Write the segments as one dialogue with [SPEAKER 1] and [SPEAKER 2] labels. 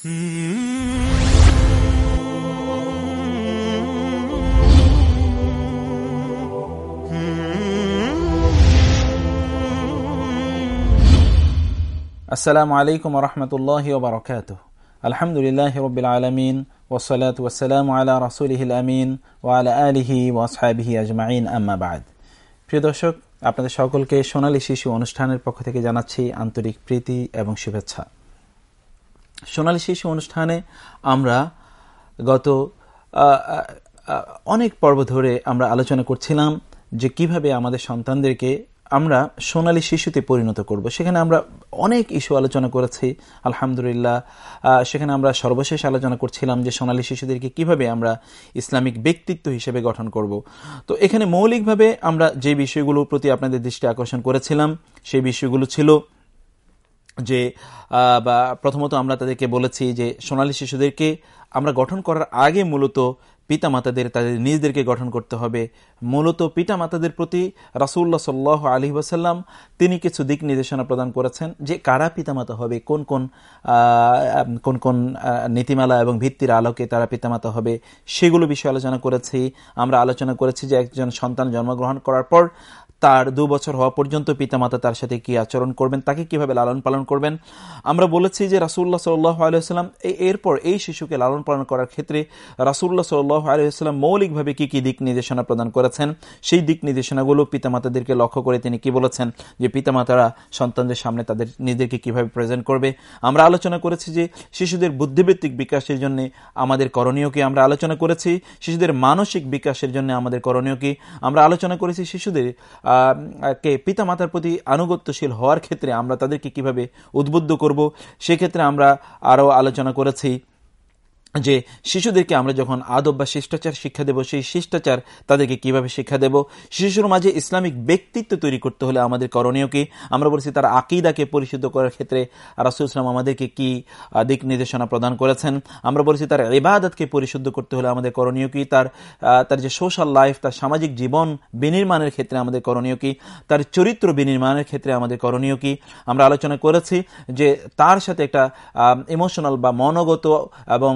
[SPEAKER 1] আসসালামু আলাইকুম রহমতুল্লাহ ওবরকাত আলহামদুলিল্লাহ রবিল আলমিন ওসলাত ওসালাম আলা রসুলহিল আমিন ওয়ালা আলিহি ওয়াসহাবিহি আজমাইন আম্মাবাদ প্রিয় দর্শক, আপনাদের সকলকে সোনালী শিশু অনুষ্ঠানের পক্ষ থেকে জানাচ্ছি আন্তরিক প্রীতি এবং শুভেচ্ছা। সোনালী শিশু অনুষ্ঠানে আমরা গত অনেক পর্ব ধরে আমরা আলোচনা করছিলাম যে কীভাবে আমাদের সন্তানদেরকে আমরা সোনালী শিশুতে পরিণত করব। সেখানে আমরা অনেক ইস্যু আলোচনা করেছি, আলহামদুলিল্লাহ। সেখানে আমরা সর্বশেষ আলোচনা করছিলাম যে সোনালী শিশুদেরকে কীভাবে আমরা ইসলামিক ব্যক্তিত্ব হিসেবে গঠন করব। তো এখানে মৌলিকভাবে আমরা যে বিষয়গুলোর প্রতি আপনাদের দৃষ্টি আকর্ষণ করেছিলাম, সেই বিষয়গুলো ছিল যে প্রথমত আমরা তাদেরকে বলেছি যে, সোনালী শিশুদেরকে আমরা গঠন করার আগে মূলত পিতা মাতাদের তাদের নিজদেরকে গঠন করতে হবে। মূলত পিতা মাতাদের প্রতি রাসুল্লাহ সাল্লাহ আলী ওসাল্লাম তিনি কিছু দিক নির্দেশনা প্রদান করেছেন যে, কারা পিতামাতা হবে, কোন কোন কোন কোন নীতিমালা এবং ভিত্তির আলোকে তারা পিতামাতা হবে সেগুলো বিষয়ে আলোচনা করেছি। আমরা আলোচনা করেছি যে, একজন সন্তান জন্মগ্রহণ করার পর তার দু বছর হওয়া পর্যন্ত পিতামাতা তার সাথে কি আচরণ করবেন, তাকে কীভাবে লালন পালন করবেন, আমরা বলেছি যে রাসুল্লাহ সাল্লাহ আলহিহাল্লাম এরপর এই শিশুকে লালন পালন করার ক্ষেত্রে রাসুল্লাহ সাল্লাহ আলহিহাল্লাম মৌলিকভাবে কি কি দিক নির্দেশনা প্রদান করেছেন, সেই দিক নির্দেশনাগুলো পিতামাতাদেরকে লক্ষ্য করে তিনি কি বলেছেন, যে পিতামাতারা সন্তানদের সামনে তাদের নিজেদেরকে কীভাবে প্রেজেন্ট করবে। আমরা আলোচনা করেছি যে শিশুদের বুদ্ধিবৃত্তিক বিকাশের জন্য আমাদের করণীয় কি, আমরা আলোচনা করেছি শিশুদের মানসিক বিকাশের জন্য আমাদের করণীয় কি, আমরা আলোচনা করেছি শিশুদের কে পিতা মাতার প্রতি আনুগত্যশীল হওয়ার ক্ষেত্রে আমরা তাদেরকে কীভাবে উদ্বুদ্ধ করব? সেক্ষেত্রে আমরা আরও আলোচনা করেছি। যে শিশুদেরকে আমরা যখন আদব বা শিষ্টাচার শিক্ষা দেব, সেই শিষ্টাচার তাদেরকে কীভাবে শিক্ষা দেব? শিশুর মাঝে ইসলামিক ব্যক্তিত্ব তৈরি করতে হলে আমাদের করণীয় কি? আমরা বলছি তার আকিদাকে পরিশুদ্ধ করার ক্ষেত্রে রাসুল ইসলাম আমাদেরকে কি দিক নির্দেশনা প্রদান করেছেন? আমরা বলছি তার ইবাদতকে পরিশুদ্ধ করতে হলে আমাদের করণীয় কি? তার তার যে সোশ্যাল লাইফ, তার সামাজিক জীবন বিনির্মাণের ক্ষেত্রে আমাদের করণীয় কি? তার চরিত্র বিনির্মাণের ক্ষেত্রে আমাদের করণীয় কি? আমরা আলোচনা করেছি যে তার সাথে একটা ইমোশনাল বা মনোগত এবং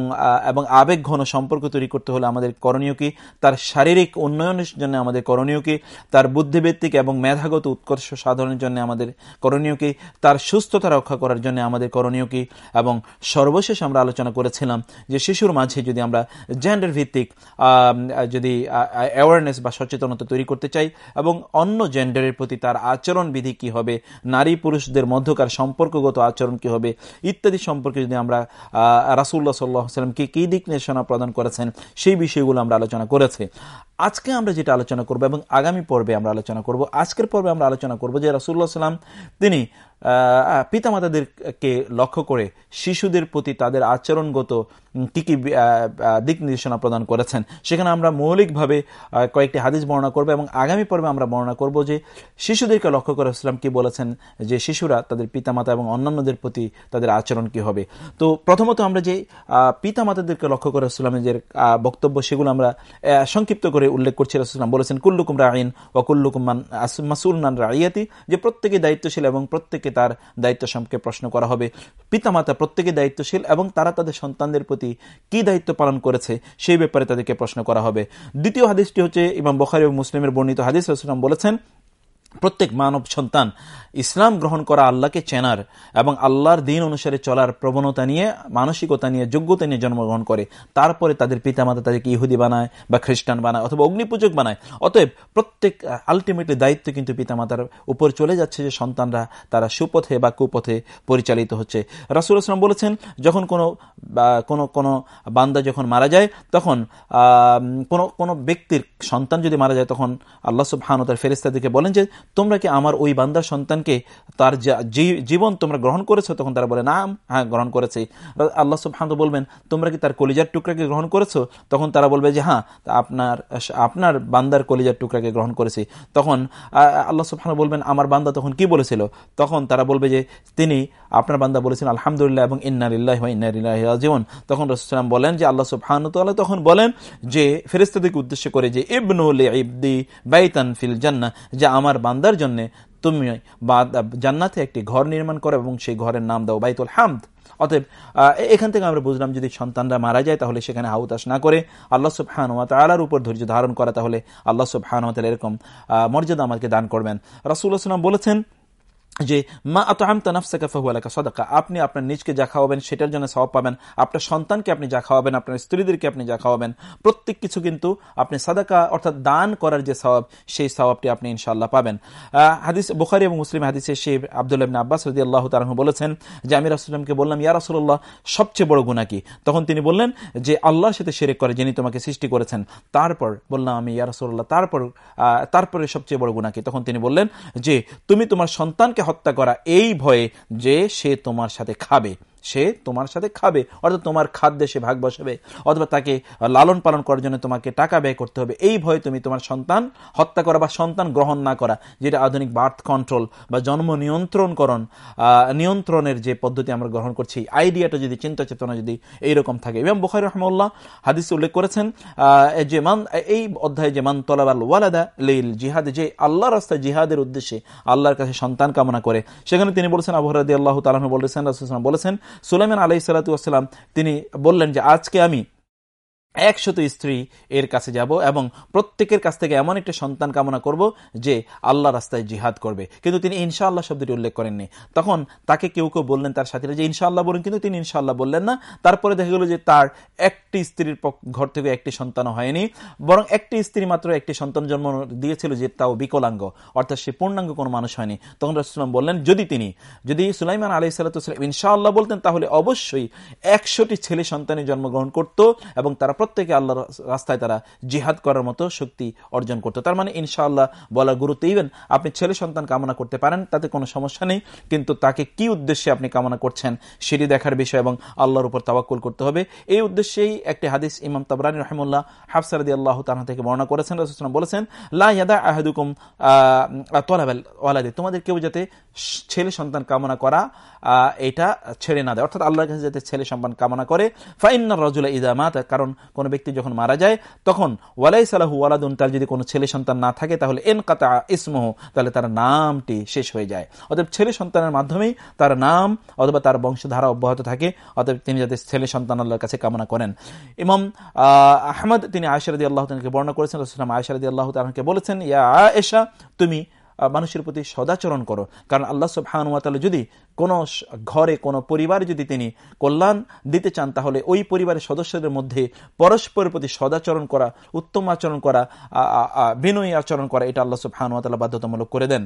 [SPEAKER 1] এবং আবেগ ঘন সম্পর্ক তৈরি করতে হলে আমাদের করণীয় কি? তার শারীরিক উন্নয়নের জন্য আমাদের করণীয় কি? তার বুদ্ধিভিত্তিক এবং মেধাগত উৎকর্ষ সাধনের জন্য আমাদের করণীয় কি? তার সুস্থতা রক্ষা করার জন্য আমাদের করণীয় কি? এবং সর্বশেষ আমরা আলোচনা করেছিলাম যে শিশুর মাঝে যদি আমরা জেন্ডার ভিত্তিক যদি অ্যাওয়ারনেস বা সচেতনতা তৈরি করতে চাই এবং অন্য জেন্ডারের প্রতি তার আচরণ বিধি কি হবে? নারী পুরুষদের মধ্যকার সম্পর্কগত আচরণ কি হবে? ইত্যাদি সম্পর্কে যদি আমরা রাসুল্লাহ সাল্লাহ সাল্লাম কি কি দিক নির্দেশনা প্রদান করেছেন সেই বিষয়গুলো আমরা আলোচনা করেছি। আজকে আমরা যেটা আলোচনা করব এবং আগামী পর্বে আমরা আলোচনা করব, আজকের পর্বে আমরা আলোচনা করব যে রাসুল্লাহ সাল্লাম তিনি পিতামাতাদেরকে লক্ষ্য করে শিশুদের প্রতি তাদের আচরণগত কি কি দিক নির্দেশনা প্রদান করেছেন, সেখানে আমরা মৌলিকভাবে কয়েকটি হাদিস বর্ণনা করব এবং আগামী পর্বে আমরা বর্ণনা করব যে শিশুদেরকে লক্ষ্য করে ইসলাম কি বলেছেন, যে শিশুরা তাদের পিতামাতা এবং অন্যান্যদের প্রতি তাদের আচরণ কি হবে। তো প্রথমত আমরা যে পিতামাতাদেরকে লক্ষ্য করে ইসলামের যে বক্তব্য সেগুলো আমরা সংক্ষিপ্ত করে উল্লেখ করছি রসুলাম বলেছেন, কুল্লুকুম রাইন ও কুল্লুকুম মাসুল নান রাইয়াতি যে প্রত্যেকে দায়িত্বশীল এবং প্রত্যেকে তার দায়িত্ব সম্পর্কে প্রশ্ন করা হবে। পিতামাতা প্রত্যেকে দায়িত্বশীল এবং তারা তাদের সন্তানদের প্রতি কি দায়িত্ব পালন করেছে সেই ব্যাপারে তাদেরকে প্রশ্ন করা হবে। দ্বিতীয় হাদিসটি হচ্ছে ইমাম বখারি ও মুসলিমের বর্ণিত হাদিস। বলেছেন প্রত্যেক মানব সন্তান ইসলাম গ্রহণ করা আল্লাহকে চেনার এবং আল্লাহর দিন অনুসারে চলার প্রবণতা নিয়ে, মানসিকতা নিয়ে, যোগ্যতা নিয়ে জন্মগ্রহণ করে, তারপরে তাদের পিতামাতা তাদেরকে ইহুদি বানায় বা খ্রিস্টান বানায় অথবা অগ্নিপূজক বানায়। অতএব প্রত্যেক আলটিমেটলি দায়িত্ব কিন্তু পিতামাতার উপর চলে যাচ্ছে যে সন্তানরা তারা সুপথে বা কুপথে পরিচালিত হচ্ছে। রাসুল আসলাম বলেছেন, যখন কোনো কোনো কোনো বান্দা যখন মারা যায়, তখন কোনো কোনো ব্যক্তির সন্তান যদি মারা যায়, তখন আল্লাহ সব হানতার ফেরিস্তাদেরকে বলেন যে তোমরা কি আমার ওই বান্দার সন্তানকে তার জীবন তোমরা গ্রহণ করেছ? তখন তারা বলে না হ্যাঁ গ্রহণ করেছি। আল্লাহ সুবহান বলবেন, তোমরা কি তার কলিজার টুকরাকে গ্রহণ করেছ? তখন তারা বলবে যে হ্যাঁ আপনার আপনার বান্দার কলিজার টুকরাকে গ্রহণ করেছি। তখন আল্লাহ সুবহান বলবেন, আমার বান্দা তখন কি বলেছিল? তখন তারা বলবে যে, তিনি, আপনার বান্দা বলেছেন, আলহামদুলিল্লাহ এবং ইন্নারিল্লাহ জীবন তখন রসুলাম বলেন যে, আল্লাহ সুবহান তখন বলেন যে ফেরিস্তাদিকে উদ্দেশ্য করে যে ইবনুল ইবদি বাইতান ফিল জান্না যে, আমার বান্দার জন্য তুমি জান্নাতে একটি ঘর নির্মাণ করো এবং সেই ঘরের নাম দাও বাইতুল হামদ। অতএব এখান থেকে আমরা বুঝলাম যদি সন্তানরা মারা যায় তাহলে সেখানে হাউতাস না করে আল্লাহ সব হানুয়া তালার উপর ধৈর্য ধারণ করা, তাহলে আল্লাহ সব হানুয়া এরকম মর্যাদা আমাকে দান করবেন। রাসুল্লাহ সাল্লাম বলেছেন যে, মা আতহামতা নাফসাকা ফাহুয়ালাকা সদাকা আপনি আপনার নিজকে যা খাওয়াবেন সেটার জন্য স্বভাব পাবেন, আপনার সন্তানকে আপনি যা খাওয়াবেন, আপনার স্ত্রীদেরকে আপনি যা খাওয়াবেন, প্রত্যেক কিছু কিন্তু আপনি সাদাকা অর্থাৎ দান করার যে স্বভাব সেই স্বভাবটি আপনি ইনশাল্লাহ পাবেন। হাদিস বুখারি এবং মুসলিম হাদিসে শেখ আবদুল্লাহ আব্বাস রদি আল্লাহ তালু বলেছেন যে, আমি রাসুল্লামকে বললাম, ইয়া রাসুল্লাহ সবচেয়ে বড় গুণা কি? তখন তিনি বললেন যে, আল্লাহর সাথে সেরেক করে যিনি তোমাকে সৃষ্টি করেছেন, তারপর বললাম আমি, ইয়া রাসুল্লাহ তারপর তারপরে সবচেয়ে বড় গুণা কি? তখন তিনি বললেন যে, তুমি তোমার সন্তানকে হত্যা করা এই ভয়ে যে সে তোমার সাথে খাবে। সে তোমার সাথে খাবে, অর্থাৎ তোমার খাদ্যে সে ভাগ বসাবে, অথবা তাকে লালন পালন করার জন্য তোমাকে টাকা ব্যয় করতে হবে। এই ভয়ে তুমি তোমার সন্তান হত্যা করা বা সন্তান গ্রহণ না করা, যেটা আধুনিক বার্থ কন্ট্রোল বা জন্ম নিয়ন্ত্রণকরণ নিয়ন্ত্রণের যে পদ্ধতি আমরা গ্রহণ করছি, আইডিয়াটা যদি, চিন্তা চেতনা যদি এইরকম থাকে। এবং বখারি রহমল্লাহ হাদিস উল্লেখ করেছেন যে মান, এই অধ্যায়ে যে মান তলাবাল ওয়ালাদা লীল জিহাদ, যে আল্লাহ রাস্তায় জিহাদের উদ্দেশ্যে আল্লাহর কাছে সন্তান কামনা করে, সেখানে তিনি বলেছেন আবহাওয়া আল্লাহ তালাহ বলেছেন বলেছেন সুলাইমান আলাই সালাতাম তিনি বললেন যে আজকে আমি একশত স্ত্রী এর কাছে যাব এবং প্রত্যেকের কাছ থেকে এমন একটা সন্তান কামনা করব যে আল্লাহ রাস্তায় জিহাদ করবে। কিন্তু তিনি ইনশাআল্লাহ শব্দটি উল্লেখ করেননি। তখন তাকে কেউ কেউ বললেন তার সাথীরা যে, ইনশাআল্লাহ বলুন। কিন্তু তিনি ইনশাআল্লাহ বললেন না। তারপরে দেখা গেল যে তার একটি স্ত্রীর ঘর থেকে একটি সন্তানও হয়নি। বরং একটি স্ত্রী মাত্র একটি সন্তান জন্ম দিয়েছিল যে তাও বিকলাঙ্গ। অর্থাৎ সে পূর্ণাঙ্গ কোনো মানুষ হয়নি। তখন রসুলাম বললেন, যদি তিনি, যদি সুলাইমান আলি সাল্লাম ইনশাআল্লাহ বলতেন, তাহলে অবশ্যই একশোটি ছেলে সন্তানের জন্মগ্রহণ করত এবং তারা প্রত্যেকে আল্লাহর রাস্তায় তারা জিহাদ করার মতো শক্তি অর্জন করতো। তার মানে ইনশাআল্লাহ বলার গুরুত্ব ইভেন আপনি ছেলে সন্তান কামনা করতে পারেন, তাতে কোনো সমস্যা নেই, কিন্তু তাকে কি উদ্দেশ্যে আপনি কামনা করছেন সেটি দেখার বিষয় এবং আল্লাহর উপর তাওয়াক্কুল করতে হবে। এই উদ্দেশ্যেই একটি হাদিস ইমাম তাবরানি রহমুল্লাহ হাফসারদি আল্লাহ তাহা থেকে বর্ণনা করেছেন। রসুলাম বলেছেন লাদা আহাদুকুম ওয়ালাদি। তোমাদের কেউ যাতে ছেলে সন্তান কামনা করা এটা ছেড়ে না দেয়। অর্থাৎ আল্লাহর কাছে যাতে ছেলে সন্তান কামনা করে। ফাইন্নার রজুল্লাহ ইদামাত কারণ কোনো ব্যক্তি যখন মারা যায়, তখন ওয়ালাই সালাহু ওয়ালাদুন, তার যদি কোনো ছেলে সন্তান না থাকে, তাহলে এন কাতা ইসমহ, তাহলে তার নামটি শেষ হয়ে যায়। অতএব ছেলে সন্তানের মাধ্যমেই তার নাম অথবা তার বংশধারা অব্যাহত থাকে, অতএব তিনি যাতে ছেলে সন্তান আল্লাহর কাছে কামনা করেন। ইমাম আহমদ তিনি আয়সারদি আল্লাহ তাকে বর্ণনা করেছেন আয়সারদি আল্লাহ তাকে বলেছেন, ইয়া আয়েশা, তুমি মানুষের প্রতি সদাচরণ করো। কারণ আল্লাহ সুবহানুয়াতাল যদি কোনো ঘরে, কোনো পরিবারে যদি তিনি কল্যাণ দিতে চান, তাহলে ওই পরিবারের সদস্যদের মধ্যে পরস্পরের প্রতি সদাচরণ করা, উত্তম আচরণ করা বিনয়ী আচরণ করা, এটা আল্লাহ সুবহানুয়াতালা বাধ্যতামূলক করে দেন।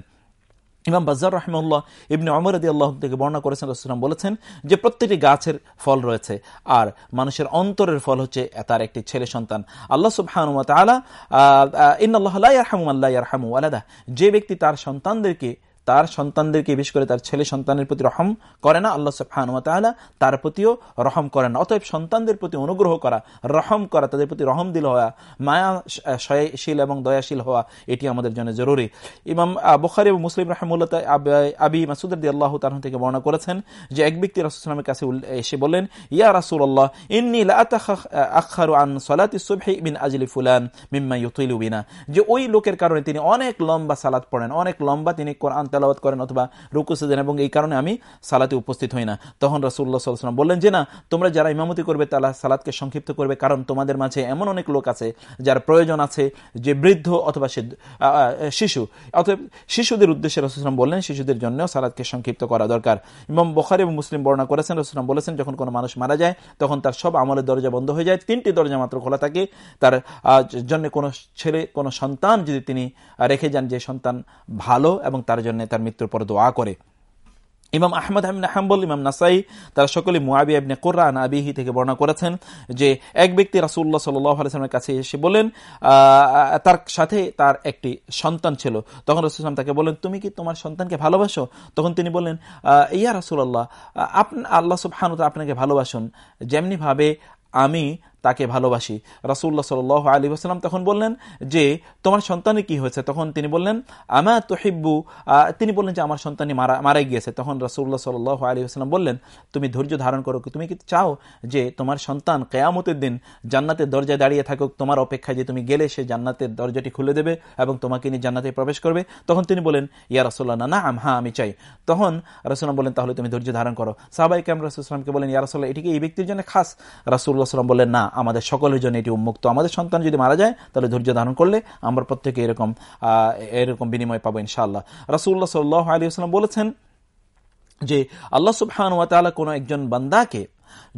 [SPEAKER 1] ইমাম বাজার রহমুল্লাহ ইবনে অমর আদি আল্লাহ থেকে বর্ণনা করেছেন রসুলাম বলেছেন যে প্রত্যেকটি গাছের ফল রয়েছে আর মানুষের অন্তরের ফল হচ্ছে তার একটি ছেলে সন্তান। আল্লাহ সুবহানুমত আলা ইন্নআল্লাহ ইয়ারহামু আল্লাহ ইয়ারহামু আলাদা যে ব্যক্তি তার সন্তানদেরকে তার সন্তানদেরকে, বিশেষ করে তার ছেলে সন্তানের প্রতি রহম করে না, আল্লাহ সুবহানুমতালা তার প্রতিও রহম করেন না। অতএব সন্তানদের প্রতি অনুগ্রহ করা, রহম করা, তাদের প্রতি রহম দিল হওয়া মায়া মায়াশীল এবং দয়াশীল হওয়া, এটি আমাদের জন্য জরুরি। ইমাম বখারি এবং মুসলিম রহমুল্লাহ আবি মাসুদ্দি আল্লাহ তার থেকে বর্ণনা করেছেন যে এক ব্যক্তি রাসুলামের কাছে এসে বললেন, ইয়া রাসুল আল্লাহ ইন্নি আখারু আন সলাতি সুবহি আজলি ফুলান মিম্মা ইউতিলু বিনা। যে ওই লোকের কারণে তিনি অনেক লম্বা সালাত পড়েন, অনেক লম্বা তিনি কোরআন তেলাওয়াত করেন অথবা রুকু সেজেন, এবং এই কারণে আমি সালাতে উপস্থিত হই না। তখন রাসুল্লাহ সাল্লাম বললেন, যে না, তোমরা যারা ইমামতি করবে, তারা সালাদকে সংক্ষিপ্ত করবে, কারণ তোমাদের মাঝে এমন অনেক লোক আছে, যার প্রয়োজন আছে যে বৃদ্ধ অথবা শিশু। অথবা শিশুদের উদ্দেশ্যে রসুলাম বললেন, শিশুদের জন্য সালাদকে সংক্ষিপ্ত করা দরকার। ইমাম বখারি এবং মুসলিম বর্ণনা করেছেন রসুলাম বলেছেন, যখন কোনো মানুষ মারা যায়, তখন তার সব আমলের দরজা বন্ধ হয়ে যায়, তিনটি দরজা মাত্র খোলা থাকে। তার জন্য কোনো ছেলে, কোনো সন্তান যদি তিনি রেখে যান যে সন্তান ভালো এবং তার জন্য তার মৃত্যুর পর দোয়া করে। ইমাম আহমদ হাম্বল, ইমাম নাসাই, তারা সকলে মুআবি আবনে কোরআন আবিহি থেকে বর্ণনা করেছেন যে, এক ব্যক্তি রাসুল্লাহ সাল্লামের কাছে এসে বলেন তার সাথে তার একটি সন্তান ছিল। তখন রসুলাম তাকে বলেন তুমি কি তোমার সন্তানকে ভালোবাসো? তখন তিনি বললেন ইয়া রাসুল্লাহ আল্লাহ সুবহানুত আপনাকে ভালোবাসুন। যেমনিভাবে আমি তাকে ভালোবাসি। রাসুল্লাহ সাল আলী আসসালাম তখন বললেন যে, তোমার সন্তানের কি হয়েছে? তখন তিনি বললেন, আমা তোহিব্বু? তিনি বললেন যে, আমার সন্তানই মারা মারা গিয়েছে। তখন রাসুল্লাহ সাল আলী আসসালাম বললেন, তুমি ধৈর্য ধারণ করো। তুমি কি চাও যে, তোমার সন্তান কেয়ামতের দিন জান্নাতের দরজায় দাঁড়িয়ে থাকুক? তোমার অপেক্ষায় যে, তুমি গেলে সে জান্নাতের দরজাটি খুলে দেবে এবং তোমাকে নিয়ে জান্নাতে প্রবেশ করবে। তখন তিনি বলেন ইয়া রাসুল্লাহ না না হ্যাঁ আমি চাই। তখন রাসুল্লাম বলেন তাহলে তুমি ধৈর্য ধারণ করো। সাহবাই ক্যাম রাসুলামকে বলেন ইয়া রাসুল্লাহ এটিকে এই ব্যক্তির জন্য খাস? রাসুল্লাহ সাল্লাম বললেন, না আমাদের সকলের জন্য এটি উন্মুক্ত। আমাদের সন্তান যদি মারা যায়, তাহলে ধৈর্য ধারণ করলে আমরা প্রত্যেকে এরকম এরকম বিনিময় পাবো ইনশাআল্লাহ। রাসুল্লাহ সাল্লাহ আলী আসলাম বলেছেন যে, আল্লাহ সুবহান ওয়া তালা কোনো একজন বান্দাকে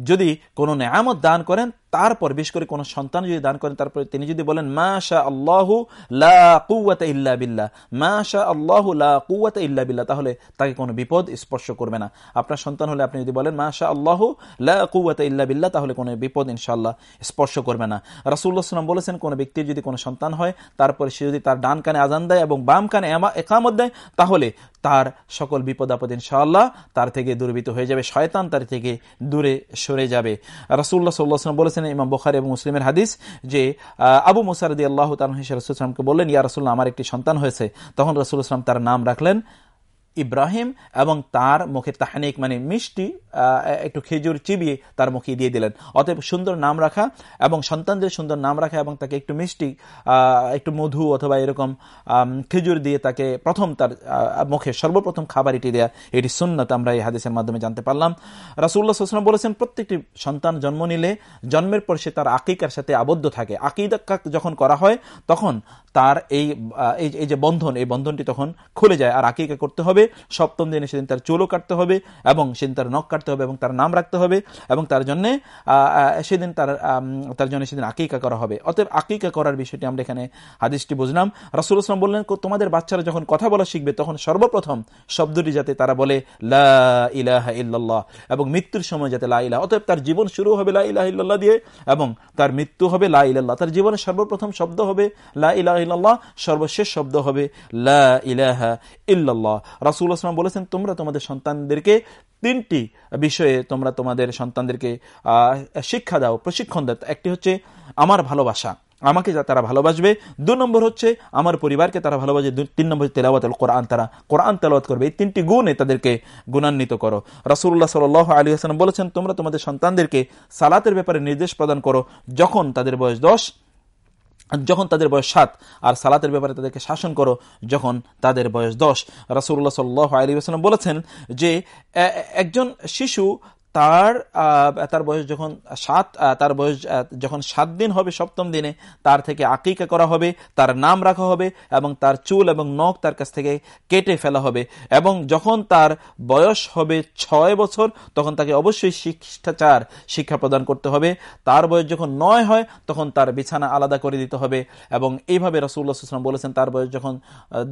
[SPEAKER 1] যদি কোনো নেয়ামত দান করেন তারপর বিশেষ করে কোনো সন্তান যদি দান করেন, তারপরে তিনি যদি বলেন মা শাহ আল্লাহু লাকুয়াত ইল্লা বিল্লাহ মা শাহ আল্লাহু লাকুয়াত ইল্লা বিল্লাহ তাহলে তাকে কোনো বিপদ স্পর্শ করবে না। আপনার সন্তান হলে আপনি যদি বলেন মা শাহ আল্লাহু লাকুয়াত ইল্লা বিল্লাহ তাহলে কোনো বিপদ ইনশাল্লাহ স্পর্শ করবে না। রাসুল্লাহ সাল্লাম বলেছেন, কোনো ব্যক্তির যদি কোনো সন্তান হয়, তারপরে সে যদি তার ডান কানে আজান দেয় এবং বাম কানে একামত দেয়, তাহলে তার সকল বিপদ আপদ ইনশাআল্লাহ তার থেকে দূরবিত হয়ে যাবে, শয়তান তার থেকে দূরে সরে যাবে। রাসুল্লাহ সাল্লাহ বলেছেন বলেছেন ইমাম বখারি এবং মুসলিমের হাদিস যে আবু মুসারদি আল্লাহ তালহিস রসুল ইসলামকে বললেন ইয়া রসুল্লাহ আমার একটি সন্তান হয়েছে। তখন রসুল ইসলাম তার নাম রাখলেন ইব্রাহিম এবং তার মুখে তাহানিক মানে মিষ্টি একটু খেজুর চিবিয়ে তার মুখে দিয়ে দিলেন। অতএব সুন্দর নাম রাখা এবং সন্তানদের সুন্দর নাম রাখা এবং তাকে একটু মিষ্টি একটু মধু অথবা এরকম খেজুর দিয়ে তাকে প্রথম তার মুখে সর্বপ্রথম খাবার এটি দেয়া, এটি সুন্নত। আমরা এই হাদিসের মাধ্যমে জানতে পারলাম। রাসুল্লাহ সাল্লাম বলেছেন, প্রত্যেকটি সন্তান জন্ম নিলে জন্মের পর সে তার আকিকার সাথে আবদ্ধ থাকে। আকিদা যখন করা হয়, তখন তার এই এই যে বন্ধন, এই বন্ধনটি তখন খুলে যায়। আর আকিকা করতে হবে সপ্তম দিনে সেদিন তার চুলও কাটতে হবে এবং সেদিন তার নখ কাটতে হবে এবং তার নাম রাখতে হবে এবং তার জন্য সেদিন তার তার জন্য সেদিন আকিকা করা হবে। অতএব আকিকা করার বিষয়টি আমরা এখানে হাদিসটি বুঝলাম। রাসুল ইসলাম বললেন তোমাদের বাচ্চারা যখন কথা বলা শিখবে, তখন সর্বপ্রথম শব্দটি যাতে তারা বলে, লা ইলাহা এবং মৃত্যুর সময় যাতে লা ইলাহ, অতএব তার জীবন শুরু হবে লা ইলাহ ইল্লাল্লাহ দিয়ে এবং তার মৃত্যু হবে লা ইলাল্লাহ তার জীবনের সর্বপ্রথম শব্দ হবে লা ইলাহ ইল্লাল্লাহ, সর্বশেষ শব্দ হবে লা ইলাহা ইল্লাল্লাহ। রাসুল আসলাম বলেছেন, তোমরা তোমাদের সন্তানদেরকে তিনটি বিষয়ে তোমরা তোমাদের সন্তানদেরকে শিক্ষা দাও, প্রশিক্ষণ দাও। একটি হচ্ছে আমার ভালোবাসা, আমাকে তারা ভালোবাসবে। দু নম্বর হচ্ছে আমার পরিবারকে তারা ভালোবাসে। তিন নম্বর তেলাওয়াত কোরআন, তারা কোরআন তেলাওয়াত করবে। এই তিনটি গুণে তাদেরকে গুণান্বিত করো। রাসুল্লাহ সাল আলী হাসান বলেছেন, তোমরা তোমাদের সন্তানদেরকে সালাতের ব্যাপারে নির্দেশ প্রদান করো যখন তাদের বয়স দশ যখন তাদের বয়স সাত আর সালাতের ব্যাপারে তাদেরকে শাসন করো, যখন তাদের বয়স দশ রাসুল্লাহ সাল্লাহ আলী আসলাম বলেছেন যে একজন শিশু তার তার বয়স যখন সাত তার বয়স যখন সাত দিন হবে সপ্তম দিনে, তার থেকে আকিকা করা হবে, তার নাম রাখা হবে এবং তার চুল এবং নখ তার কাছ থেকে কেটে ফেলা হবে এবং যখন তার বয়স হবে ছয় বছর, তখন তাকে অবশ্যই শিক্ষাচার, শিক্ষা প্রদান করতে হবে। তার বয়স যখন নয় হয়, তখন তার বিছানা আলাদা করে দিতে হবে এবং এইভাবে রসুল্লাহাম বলেছেন, তার বয়স যখন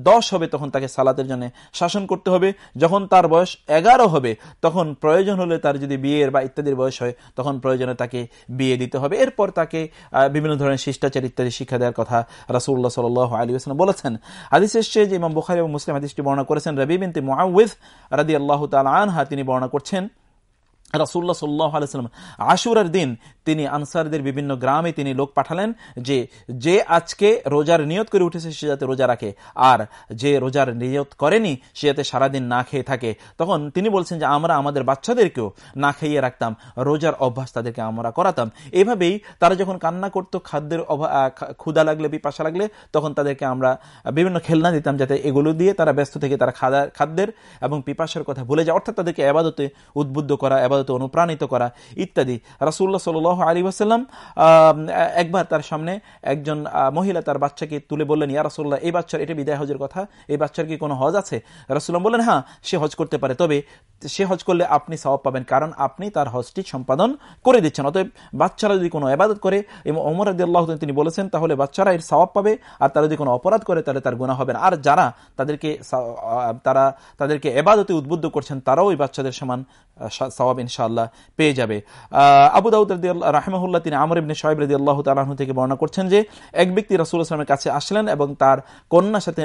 [SPEAKER 1] দশ হবে, তখন তাকে সালাতের জন্য শাসন করতে হবে। যখন তার বয়স এগারো হবে, তখন প্রয়োজন হলে তার যদি বিয়ের বা ইত্যাদির বয়স হয়, তখন প্রয়োজনে তাকে বিয়ে দিতে হবে। এরপর তাকে বিভিন্ন ধরনের শিষ্টাচার ইত্যাদি শিক্ষা দেওয়ার কথা রাসুল্লাহ সাল আলী আসলাম বলেছেন। হাদিস এসছে যে ইমাম বুখারি এবং মুসলিম হাদিসটি বর্ণনা করেছেন। রবি বিনতে মোয়াউদ রাদি আল্লাহ তাল আনহা, তিনি বর্ণনা করছেন রাসুল্লাহ সাল্লাহ আলাইসাল্লাম আশুরার দিন তিনি আনসারদের বিভিন্ন গ্রামে তিনি লোক পাঠালেন যে যে আজকে রোজার নিয়ত করে উঠেছে সে যাতে রোজা রাখে। আর যে রোজার নিয়ত করেনি, সে যাতে সারাদিন না খেয়ে থাকে। তখন তিনি বলছেন যে, আমরা আমাদের বাচ্চাদেরকেও না খাইয়ে রাখতাম, রোজার অভ্যাস তাদেরকে আমরা করাতাম। এভাবেই তারা যখন কান্না করত, খাদ্যের ক্ষুদা লাগলে, পিপাসা লাগলে, তখন তাদেরকে আমরা বিভিন্ন খেলনা দিতাম যাতে এগুলো দিয়ে তারা ব্যস্ত থেকে তারা খাদ্যের এবং পিপাসার কথা ভুলে যায়। অর্থাৎ তাদেরকে আবাদতে উদ্বুদ্ধ করা আবাদতে অনুপ্রাণিত করা ইত্যাদি। রাসুল্লাহ সাল আলী আসাল্লাম একবার তার সামনে একজন মহিলা তার বাচ্চাকে তুলে বললেন, ইয়া রাসুল্লাহ এই বাচ্চার এটা বিদায় হজের কথা, এই বাচ্চার কি কোনো হজ আছে? রাসুল্লাম বললেন হ্যাঁ সে হজ করতে পারে, তবে সে হজ করলে আপনি সবাব পাবেন, কারণ আপনি তার হজটি সম্পাদন করে দিচ্ছেন। অতএব বাচ্চারা যদি কোনো আবাদত করে, এবং অমর আদি আল্লাহ তিনি বলেছেন, তাহলে বাচ্চারা এর সবাব পাবে, আর তারা যদি কোনো অপরাধ করে, তাহলে তার গুণা হবে আর যারা তাদেরকে তারা তাদেরকে এবাদতে উদ্বুদ্ধ করছেন, তারাও ওই বাচ্চাদের সমান সবাব ইনশাআল্লাহ পেয়ে যাবে। আবু দাউদ রাহমাহুল্লাহ তিনি আমর ইবনে শোয়েব রদি আল্লাহ তালাহ থেকে বর্ণনা করছেন যে, এক ব্যক্তি রাসুল আসলামের কাছে আসলেন এবং তার কন্যা সাথে,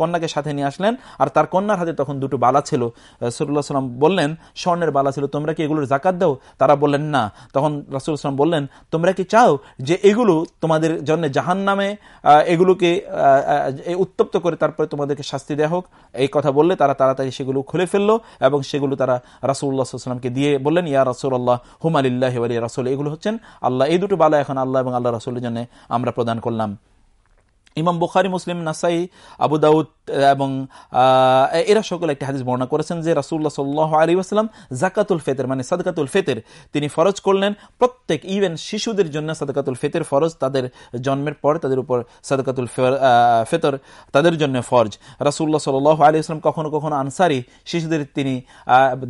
[SPEAKER 1] কন্যাকে সাথে নিয়ে আসলেন আর তার কন্যার হাতে তখন দুটো বালা ছিল। রসুল্লাহ সাল্লাম বললেন, স্বর্ণের বালা ছিল, তোমরা কি এগুলোর জাকাত দাও? তারা বললেন, না। তখন রাসুল আসলাম বললেন, তোমরা কি চাও যে এগুলো তোমাদের জন্য জাহান নামে এগুলোকে উত্তপ্ত করে তারপরে তোমাদেরকে শাস্তি দেওয়া হোক? এই কথা বললে তারা তাড়াতাড়ি সেগুলো খুলে ফেলল এবং সেগুলো তারা রাসুল্লাহামকে দিয়ে বললেন, ইয়া রাসুল আল্লাহ রাসুল্লাহ হুমালিল্লাহ রাসুল। এগুলো হচ্ছেন আল্লাহ, এই দুটো বালা এখন আল্লাহ এবং আল্লাহ রাসুলের জন্য আমরা প্রদান করলাম। ইমাম বুখারি, মুসলিম, নাসাই, আবু দাউদ এবং এরা সকলে একটি হাদিস বর্ণনা করেছেন যে রাসুল্লাহ সাল্লাহ আলী আসলাম জাকাতুল ফেতের মানে সাদকাতুল ফেতের, তিনি ফরজ করলেন। প্রত্যেক ইভেন শিশুদের জন্য সাদকাতুল ফেতের ফরজ, তাদের জন্মের পর তাদের উপর সাদকাতুল ফেতর তাদের জন্য ফরজ। রাসুল্লাহ সাল আলী আসলাম কখনো কখনো আনসারি শিশুদের তিনি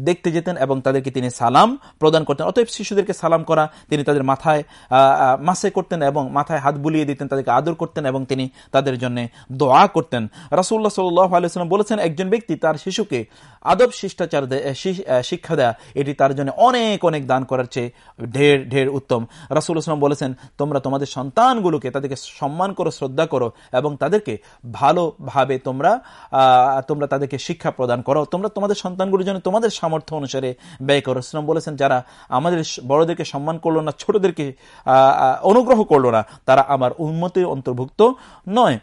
[SPEAKER 1] দেখতে যেতেন এবং তাদেরকে তিনি সালাম প্রদান করতেন। অতএব শিশুদেরকে সালাম করা, তিনি তাদের মাথায় মাসে করতেন এবং মাথায় হাত বুলিয়ে দিতেন, তাদেরকে আদর করতেন এবং তিনি তাদের জন্য দোয়া করতেন। রাসুল্লাহ সাল্লাম বলেছেন, একজন ব্যক্তি তার শিশুকে আদব শিষ্টাচার শিক্ষা দেয়া, এটি তার জন্য অনেক অনেক দান করার চেয়ে ঢের ঢের উত্তম। রাসুল্লাহাম বলেছেন, তোমরা তোমাদের সন্তানগুলোকে, তাদেরকে সম্মান করো, শ্রদ্ধা করো এবং তাদেরকে ভালোভাবে তোমরা তোমরা তাদেরকে শিক্ষা প্রদান করো। তোমরা তোমাদের সন্তানগুলোর জন্য তোমাদের সামর্থ্য অনুসারে ব্যয় করো। ইসলাম বলেছেন, যারা আমাদের বড়দেরকে সম্মান করল না, ছোটদেরকে অনুগ্রহ করল না, তারা আমার উন্মতির অন্তর্ভুক্ত নয়।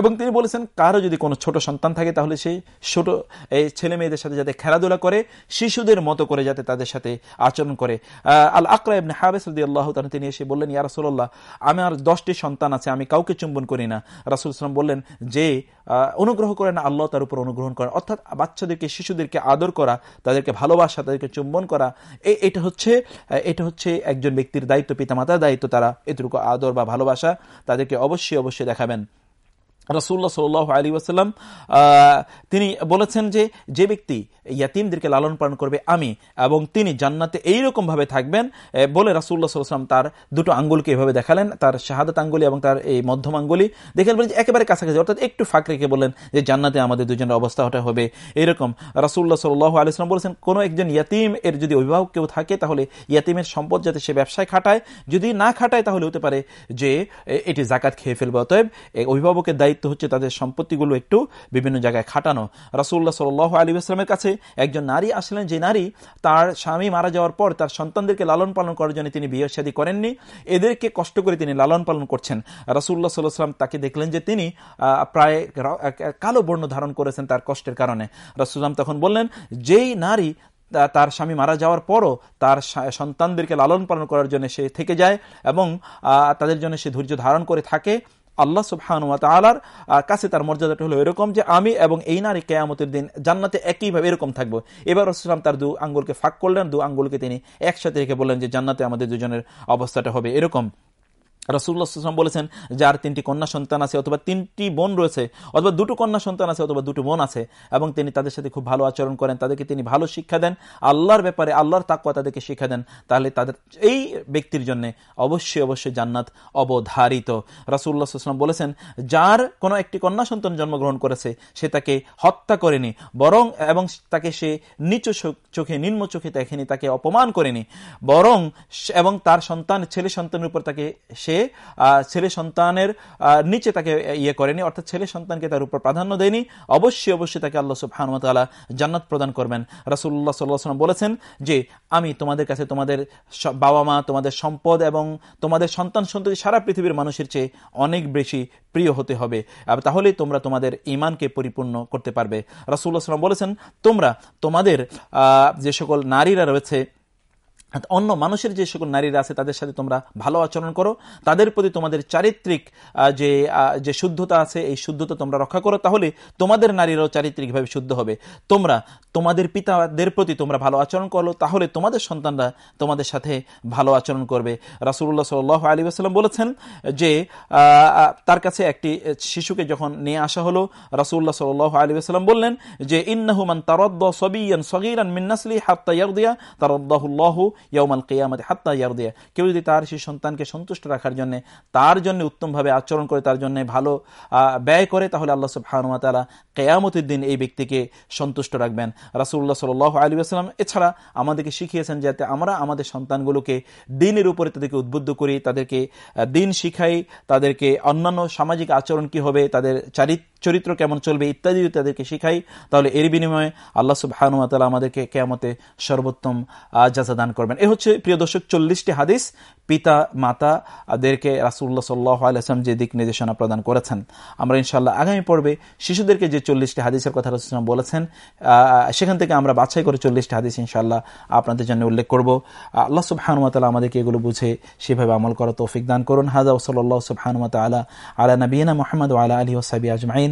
[SPEAKER 1] এবং তিনি বলেছেন, কারও যদি কোনো ছোট সন্তান থাকে, তাহলে সেই ছোট, এই ছেলে মেয়েদের সাথে যাতে খেলাধুলা করে, শিশুদের মতো করে যাতে তাদের সাথে আচরণ করে। আল আকরা ইবনে আল্লাহ তিনি এসে বললেন, ইয়া রাসুল্লাহ আমার দশটি সন্তান আছে, আমি কাউকে চুম্বন করি না। রাসুল ইসলাম বললেন যে অনুগ্রহ করেন আল্লাহ তার উপর অনুগ্রহণ করেন। অর্থাৎ বাচ্চাদেরকে, শিশুদেরকে আদর করা, তাদেরকে ভালোবাসা, তাদেরকে চুম্বন করা এই এটা হচ্ছে এটা হচ্ছে একজন ব্যক্তির দায়িত্ব, পিতামাতার দায়িত্ব। তারা এতটুকু আদর বা ভালোবাসা তাদেরকে অবশ্যই অবশ্যই দেখাবেন। রসুল্লাহ সাল আলী ওয়াসাল্লাম তিনি বলেছেন যে যে ব্যক্তি ইয়াতিমদেরকে লালন পালন করবে, আমি এবং তিনি জান্নাতে এইরকম ভাবে থাকবেন বলে রাসুল্লাহ সাল্লাম তার দুটো আঙ্গুলকে এভাবে দেখালেন, তার শাহাদাত আঙ্গুলি এবং তার এই মধ্যম আঙ্গুলি। দেখেন বলেন যে একেবারে কাছাকাছি, অর্থাৎ একটু ফাঁক রেখে বললেন যে জান্নাতে আমাদের দুজনের অবস্থা ওটা হবে এরকম। রাসুল্লাহ সাল্লাহ আলিয়াল্লাম বলেছেন, কোনো একজন ইয়াতিম এর যদি অভিভাবক কেউ থাকে, তাহলে ইয়াতিমের সম্পদ যাতে সে ব্যবসায় খাটায়, যদি না খাটায় তাহলে হতে পারে যে এটি জাকাত খেয়ে ফেলবে, অতএব অভিভাবকের দায়িত্ব হচ্ছে তাদের সম্পত্তিগুলো একটু বিভিন্ন জায়গায় খাটানো। রাসুল্লাহ সাল আলী আসলামের কাছে একজন নারী আসলেন, যে নারী তার স্বামী মারা যাওয়ার পর তার সন্তানদেরকে লালন পালন করার জন্য তিনি বিয়ে শাদী করেননি। এদেরকে কষ্ট করে তিনি লালন পালন করছেন। রাসুল্লাহ সাল্লাম তাকে দেখলেন যে তিনি প্রায় কালো বর্ণ ধারণ করেছেন তার কষ্টের কারণে। রাসুল্লাম তখন বললেন, যেই নারী তার স্বামী মারা যাওয়ার পরও তার সন্তানদেরকে লালন পালন করার জন্য সে থেকে যায় এবং তাদের জন্য সে ধৈর্য ধারণ করে থাকে আল্লাহ সুবহান তালার কাছে তার মর্যাদাটা হলো এরকম যে আমি এবং এই নারী কেয়ামতের দিন জান্নাতে একইভাবে এরকম থাকব। এবার রসুলাম তার দু আঙ্গুলকে ফাঁক করলেন, দু আঙ্গুলকে তিনি একসাথে রেখে বললেন যে জান্নাতে আমাদের দুজনের অবস্থাটা হবে এরকম। রসুল্লাহাম বলেছেন, যার তিনটি কন্যা সন্তান আছে অথবা তিনটি বোন রয়েছে, অথবা দুটো কন্যা সন্তান আছে অথবা দুটো বোন আছে, এবং তিনি তাদের সাথে খুব ভালো আচরণ করেন, তাদেরকে তিনি ভালো শিক্ষা দেন, আল্লাহর ব্যাপারে আল্লাহর তাকুয়া তাদেরকে শিক্ষা দেন, তাহলে তাদের, এই ব্যক্তির জন্য অবশ্যই অবশ্যই জান্নাত অবধারিত। রাসুল্লাহাম বলেছেন, যার কোনো একটি কন্যা সন্তান জন্মগ্রহণ করেছে, সে তাকে হত্যা করেনি, বরং, এবং তাকে সে নিচু চোখে, নিম্ন চোখে দেখেনি, তাকে অপমান করেনি, বরং, এবং তার সন্তান, ছেলে সন্তানের উপর তাকে সে সে ছেলে সন্তানের নিচে তাকে ইয়ে করেনি, অর্থাৎ ছেলে সন্তানকে তার উপর প্রাধান্য দেয়নি। অবশ্যই অবশ্যই তাকে আল্লাহ সুবহানুতালা জান্নাত প্রদান করবেন। রাসুল্লাহ সাল্লাম বলেছেন যে, আমি তোমাদের কাছে তোমাদের বাবা মা তোমাদের সম্পদ এবং তোমাদের সন্তান সন্ততি সারা পৃথিবীর মানুষের চেয়ে অনেক বেশি প্রিয় হতে হবে। তাহলেই তোমরা তোমাদের ইমানকে পরিপূর্ণ করতে পারবে। রাসুল্লাহ সাল্লাম বলেছেন, তোমরা তোমাদের যে সকল নারীরা রয়েছে অন্য মানুষের যে সকল নারীরা আছে, তাদের সাথে তোমরা ভালো আচরণ করো। তাদের প্রতি তোমাদের চারিত্রিক যে যে শুদ্ধতা আছে, এই শুদ্ধতা তোমরা রক্ষা করো, তাহলে তোমাদের নারীরাও চারিত্রিকভাবে শুদ্ধ হবে। তোমরা, তোমাদের পিতাদের প্রতি তোমরা ভালো আচরণ করো, তাহলে তোমাদের সন্তানরা তোমাদের সাথে ভালো আচরণ করবে। রাসুল্লাহ সাল আলী আসসালাম বলেছেন যে তার কাছে একটি শিশুকে যখন নিয়ে আসা হলো রাসুল্লাহ সাল আলী আসসালাম বললেন যে ইন্নাহুমান তারদ্দ সবিয়ান সগিরান মিন্নাসলি হাত্তা ইয়ারদিয়া তারদ্দাহুল্লাহু ইয়াউমাল কেয়ামতে হাত্তা ইয়ারদিয়া। কেউ যদি তার সেই সন্তানকে সন্তুষ্ট রাখার জন্য, তার জন্য উত্তমভাবে আচরণ করে, তার জন্য ভালো ব্যয় করে, তাহলে আল্লাহ সুবহানুমাতালা কেয়ামতের দিন এই ব্যক্তিকে সন্তুষ্ট রাখবেন। রাসুল্লাহ সাল আলী আসসালাম এছাড়া আমাদেরকে শিখিয়েছেন যাতে আমরা আমাদের সন্তানগুলোকে দিনের উপরে তাদেরকে উদ্বুদ্ধ করি, তাদেরকে দিন শিখাই, তাদেরকে অন্যান্য সামাজিক আচরণ কি হবে, তাদের চারিত্র চরিত্র কেমন চলবে ইত্যাদি তাদেরকে শিখাই, তাহলে এর বিনিময়ে আল্লাহ সুবাহানুমাতালা আমাদেরকে কেয়ামতে সর্বোত্তম যাজা দান করবেন। এ হচ্ছে, প্রিয় দর্শক, চল্লিশটি হাদিস পিতা, মাতা আদেরকে রাসুল্লাহ সাল্লাহ যে দিক নির্দেশনা প্রদান করেছেন। আমরা ইনশাল্লাহ আগামী পর্বে শিশুদেরকে যে চল্লিশটি হাদিসের কথা রসুলাম বলেছেন সেখান থেকে আমরা বাছাই করে চল্লিশটি হাদিস ইনশাল্লাহ আপনাদের জন্য উল্লেখ করব। আল্লাহ সুবহানুমাতালা আমাদেরকে এগুলো বুঝে সেভাবে আমল করা তৌফিক দান করুন। হাজা ওসল্লাহ সুবহানুমাত আলা আলা নবীনা মোহাম্মদ আলা আলী ওসাবি আজমাইন।